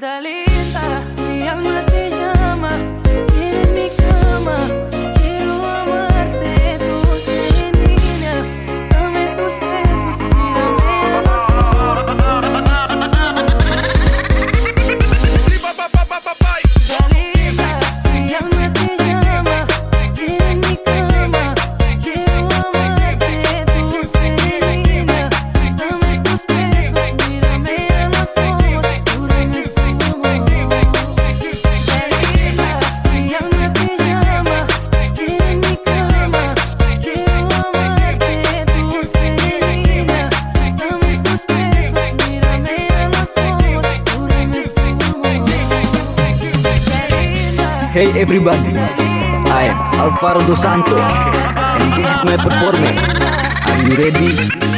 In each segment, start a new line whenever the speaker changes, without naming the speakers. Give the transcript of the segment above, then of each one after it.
Dalita, mi alma te llama, en mi cama.
Hey everybody, I am Alvaro Dos Santos and this is my performance. Are you ready?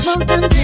Montan